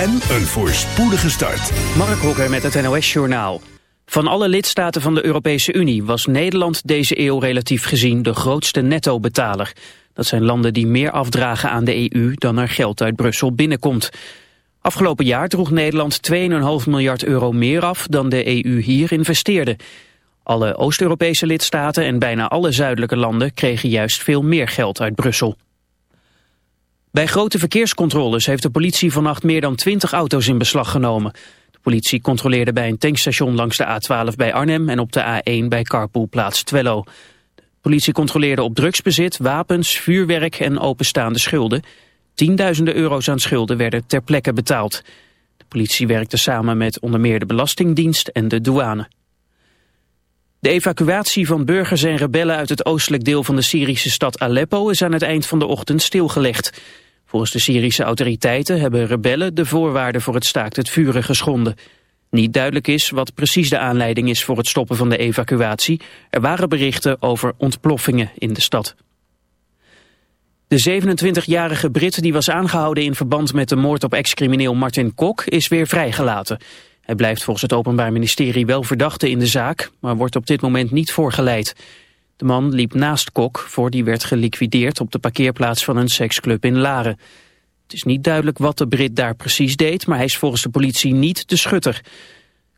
en een voorspoedige start. Mark Hokker met het NOS Journaal. Van alle lidstaten van de Europese Unie was Nederland deze eeuw relatief gezien de grootste netto-betaler. Dat zijn landen die meer afdragen aan de EU dan er geld uit Brussel binnenkomt. Afgelopen jaar droeg Nederland 2,5 miljard euro meer af dan de EU hier investeerde. Alle Oost-Europese lidstaten en bijna alle zuidelijke landen kregen juist veel meer geld uit Brussel. Bij grote verkeerscontroles heeft de politie vannacht meer dan 20 auto's in beslag genomen. De politie controleerde bij een tankstation langs de A12 bij Arnhem en op de A1 bij carpoolplaats Twello. De politie controleerde op drugsbezit, wapens, vuurwerk en openstaande schulden. Tienduizenden euro's aan schulden werden ter plekke betaald. De politie werkte samen met onder meer de Belastingdienst en de douane. De evacuatie van burgers en rebellen uit het oostelijk deel van de Syrische stad Aleppo is aan het eind van de ochtend stilgelegd. Volgens de Syrische autoriteiten hebben rebellen de voorwaarden voor het staakt het vuren geschonden. Niet duidelijk is wat precies de aanleiding is voor het stoppen van de evacuatie. Er waren berichten over ontploffingen in de stad. De 27-jarige Brit die was aangehouden in verband met de moord op ex-crimineel Martin Kok is weer vrijgelaten. Hij blijft volgens het Openbaar Ministerie wel verdachte in de zaak, maar wordt op dit moment niet voorgeleid. De man liep naast Kok voor die werd geliquideerd op de parkeerplaats van een seksclub in Laren. Het is niet duidelijk wat de Brit daar precies deed, maar hij is volgens de politie niet de schutter.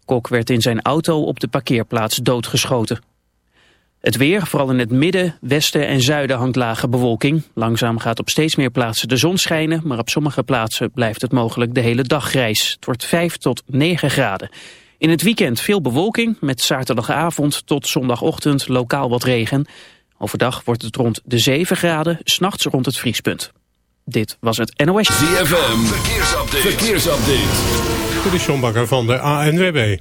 Kok werd in zijn auto op de parkeerplaats doodgeschoten. Het weer, vooral in het midden, westen en zuiden hangt lage bewolking. Langzaam gaat op steeds meer plaatsen de zon schijnen, maar op sommige plaatsen blijft het mogelijk de hele dag grijs. Het wordt 5 tot 9 graden. In het weekend veel bewolking, met zaterdagavond tot zondagochtend lokaal wat regen. Overdag wordt het rond de 7 graden, s'nachts rond het vriespunt. Dit was het NOS. ZFM, verkeersupdate. verkeersupdate. Dit is van de ANWB.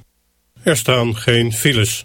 Er staan geen files.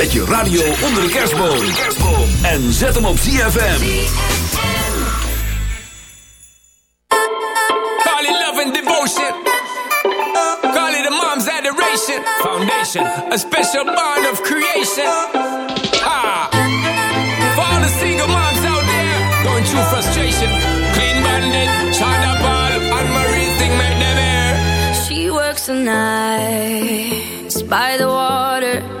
Zet je radio onder de kerstboom. En zet hem op ZFM. Call it love and devotion. Call it a mom's adoration. Foundation, a special bond of creation. Ah. For all the single moms out there going through frustration. Clean bandit, China Ball Anne-Marie thing made them air. She works the nights by the water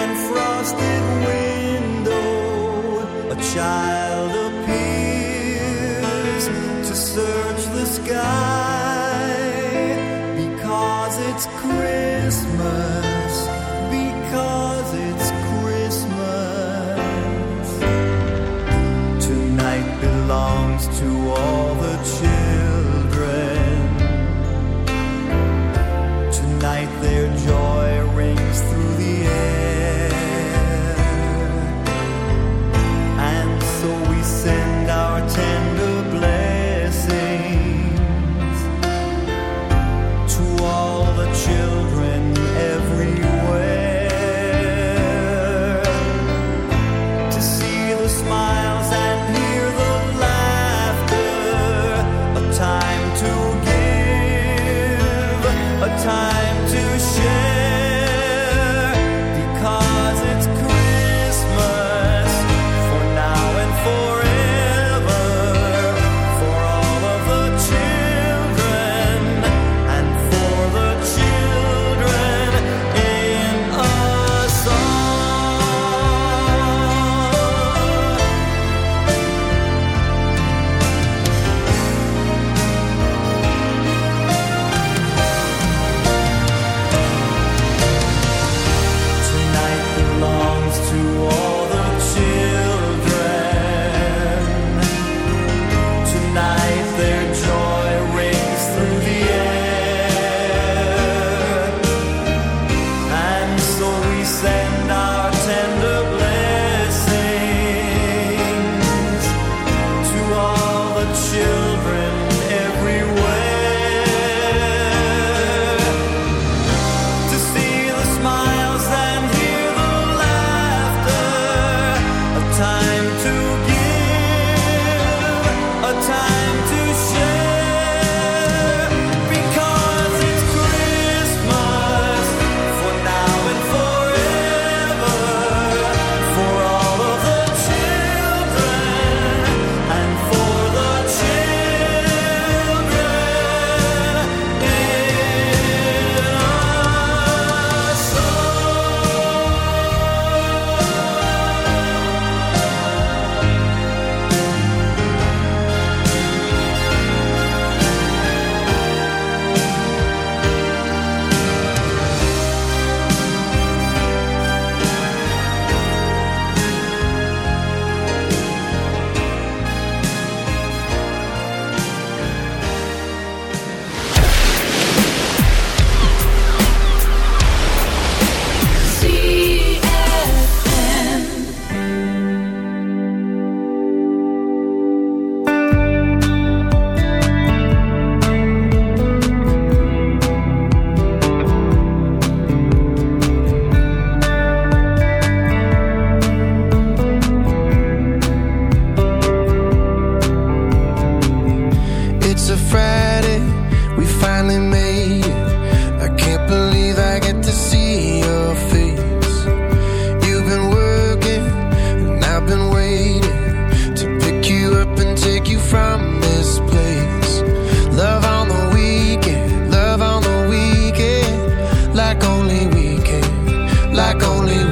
And frosted window, a child like only we can, like only we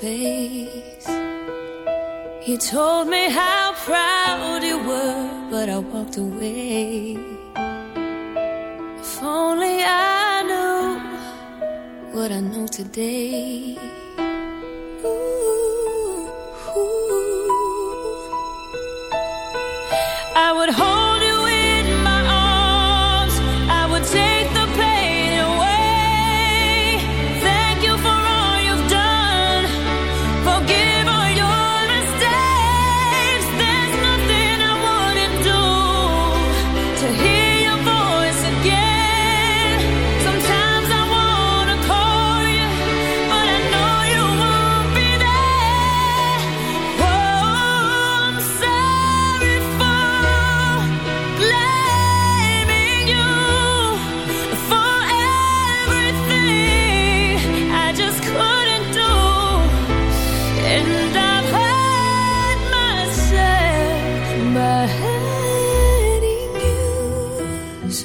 face. He told me how proud you were, but I walked away. If only I knew what I know today. Ooh, ooh. I would hope.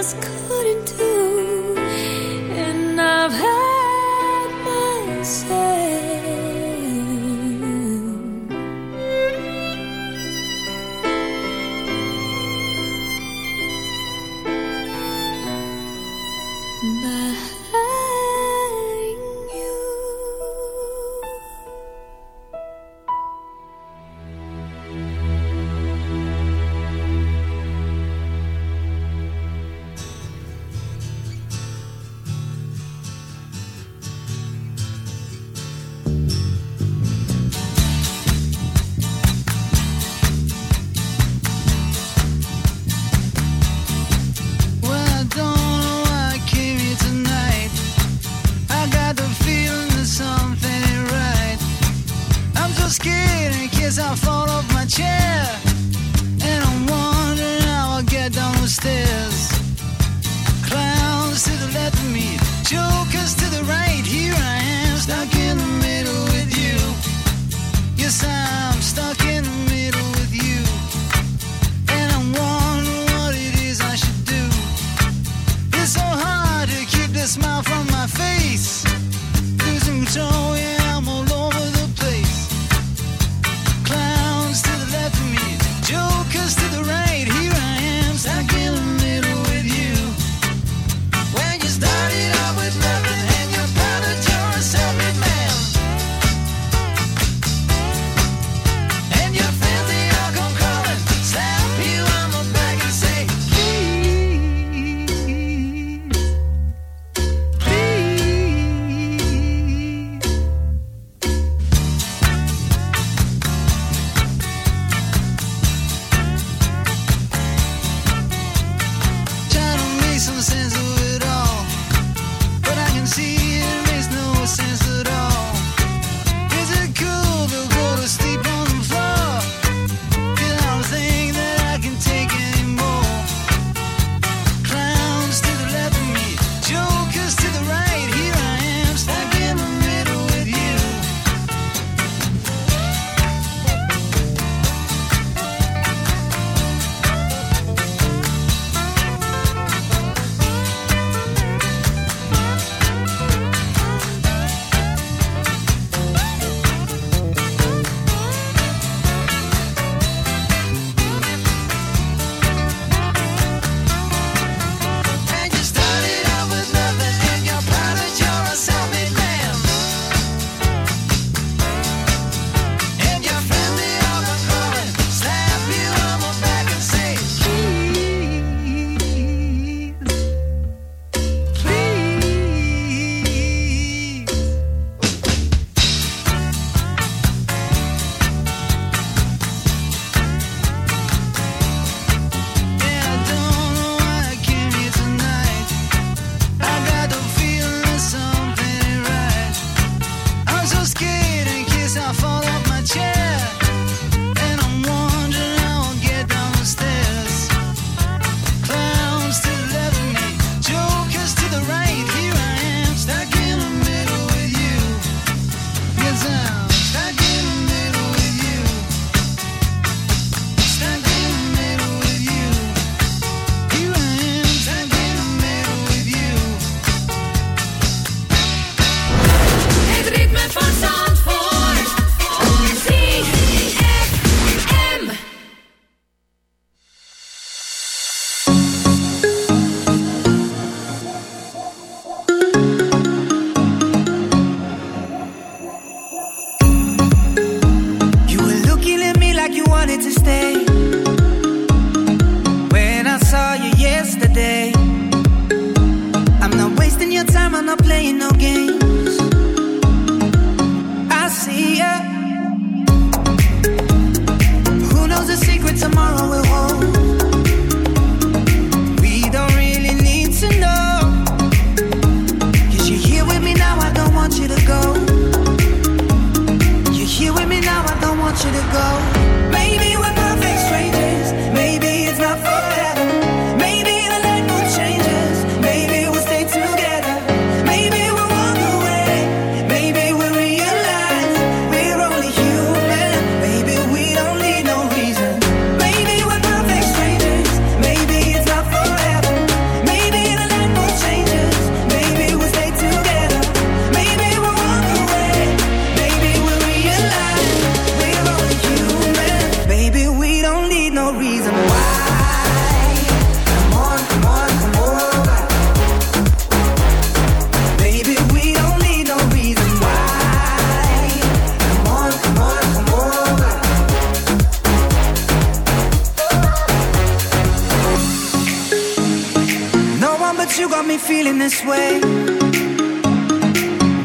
just could.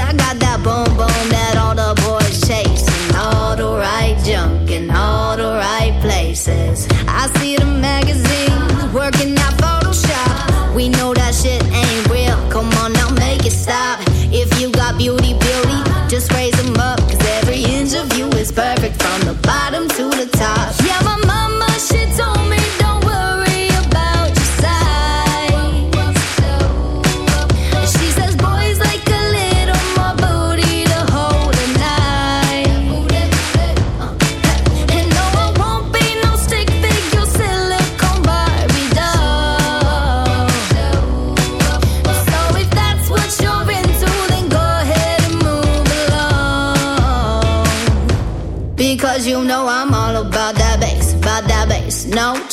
I got that that all the boys chase. And all the right junk in all the right places. I see the magazines working out Photoshop.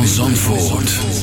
van Zandvoort.